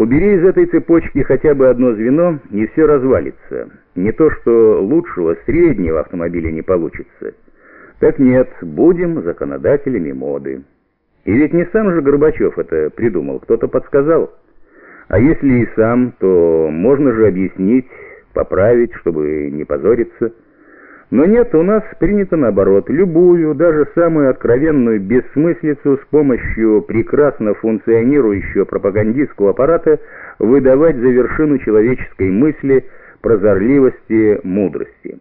Убери из этой цепочки хотя бы одно звено, и все развалится. Не то что лучшего, среднего автомобиля не получится. Так нет, будем законодателями моды. И ведь не сам же Горбачев это придумал, кто-то подсказал. А если и сам, то можно же объяснить, поправить, чтобы не позориться. Но нет, у нас принято наоборот, любую, даже самую откровенную бессмыслицу с помощью прекрасно функционирующего пропагандистского аппарата выдавать за вершину человеческой мысли, прозорливости, мудрости.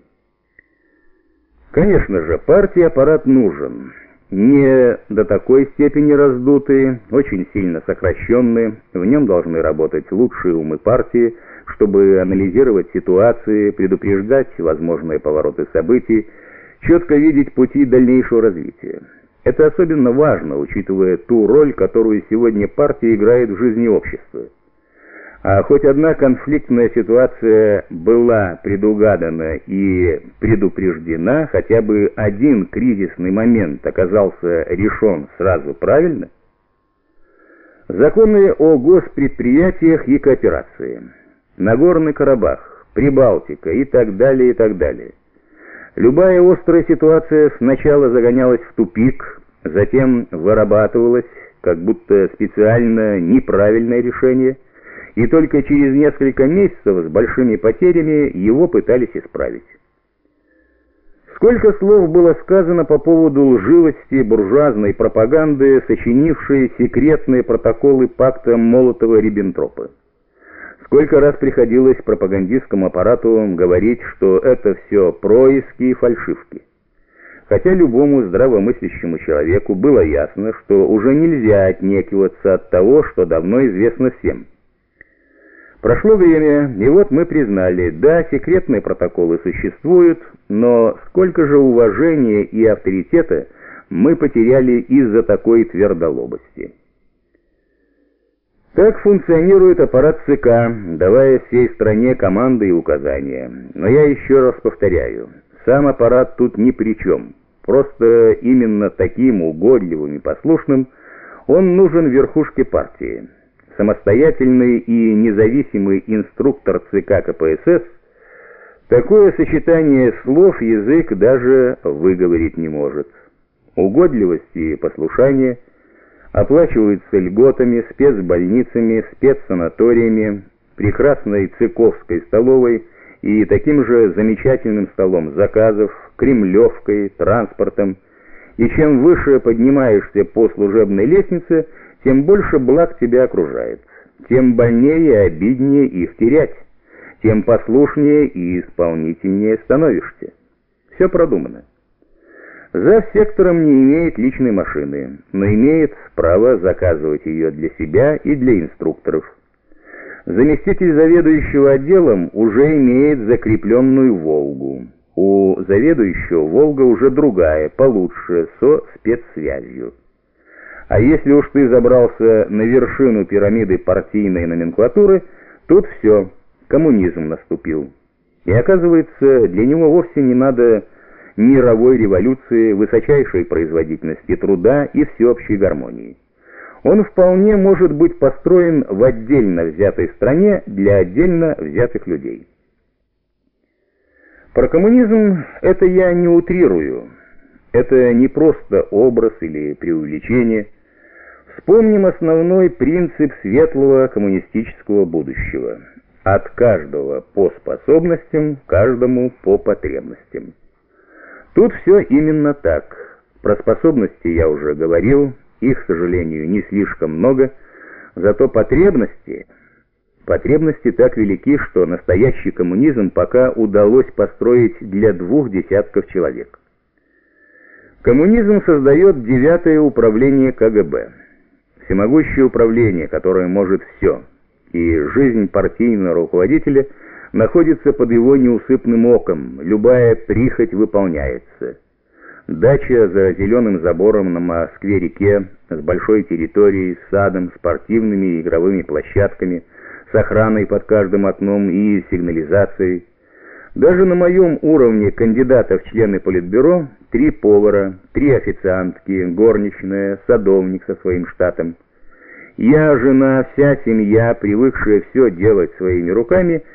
Конечно же, партии аппарат нужен. Не до такой степени раздутый, очень сильно сокращенный. В нем должны работать лучшие умы партии, чтобы анализировать ситуации, предупреждать возможные повороты событий, четко видеть пути дальнейшего развития. Это особенно важно, учитывая ту роль, которую сегодня партия играет в жизни общества. А хоть одна конфликтная ситуация была предугадана и предупреждена, хотя бы один кризисный момент оказался решен сразу правильно, законы о госпредприятиях и кооперации – Нагорный Карабах, Прибалтика и так далее, и так далее. Любая острая ситуация сначала загонялась в тупик, затем вырабатывалась, как будто специально неправильное решение, и только через несколько месяцев с большими потерями его пытались исправить. Сколько слов было сказано по поводу лживости буржуазной пропаганды, сочинившей секретные протоколы пакта Молотова-Риббентропа. Сколько раз приходилось пропагандистскому аппарату говорить, что это все происки и фальшивки. Хотя любому здравомыслящему человеку было ясно, что уже нельзя отнекиваться от того, что давно известно всем. Прошло время, и вот мы признали, да, секретные протоколы существуют, но сколько же уважения и авторитета мы потеряли из-за такой твердолобости. Так функционирует аппарат ЦК, давая всей стране команды и указания. Но я еще раз повторяю, сам аппарат тут ни при чем. Просто именно таким угодливым и послушным он нужен верхушке партии. Самостоятельный и независимый инструктор ЦК КПСС такое сочетание слов язык даже выговорить не может. Угодливость и послушание – оплачиваются льготами, спецбольницами, спецсанаториями, прекрасной цыковской столовой и таким же замечательным столом заказов, кремлевкой, транспортом. И чем выше поднимаешься по служебной лестнице, тем больше благ тебя окружает, тем больнее и обиднее их терять, тем послушнее и исполнительнее становишься. Все продумано. За сектором не имеет личной машины, но имеет право заказывать ее для себя и для инструкторов. Заместитель заведующего отделом уже имеет закрепленную «Волгу». У заведующего «Волга» уже другая, получше, со спецсвязью. А если уж ты забрался на вершину пирамиды партийной номенклатуры, тут все, коммунизм наступил. И оказывается, для него вовсе не надо мировой революции, высочайшей производительности труда и всеобщей гармонии. Он вполне может быть построен в отдельно взятой стране для отдельно взятых людей. Про коммунизм это я не утрирую. Это не просто образ или преувеличение. Вспомним основной принцип светлого коммунистического будущего. От каждого по способностям, каждому по потребностям. Тут все именно так. Про способности я уже говорил, их, к сожалению, не слишком много, зато потребности... Потребности так велики, что настоящий коммунизм пока удалось построить для двух десятков человек. Коммунизм создает девятое управление КГБ. Всемогущее управление, которое может все. И жизнь партийного руководителя – находится под его неусыпным оком, любая прихоть выполняется. Дача за зеленым забором на Москве-реке, с большой территорией, с садом, спортивными и игровыми площадками, с охраной под каждым окном и сигнализацией. Даже на моем уровне кандидата в члены Политбюро три повара, три официантки, горничная, садовник со своим штатом – Я, жена, вся семья, привыкшая все делать своими руками,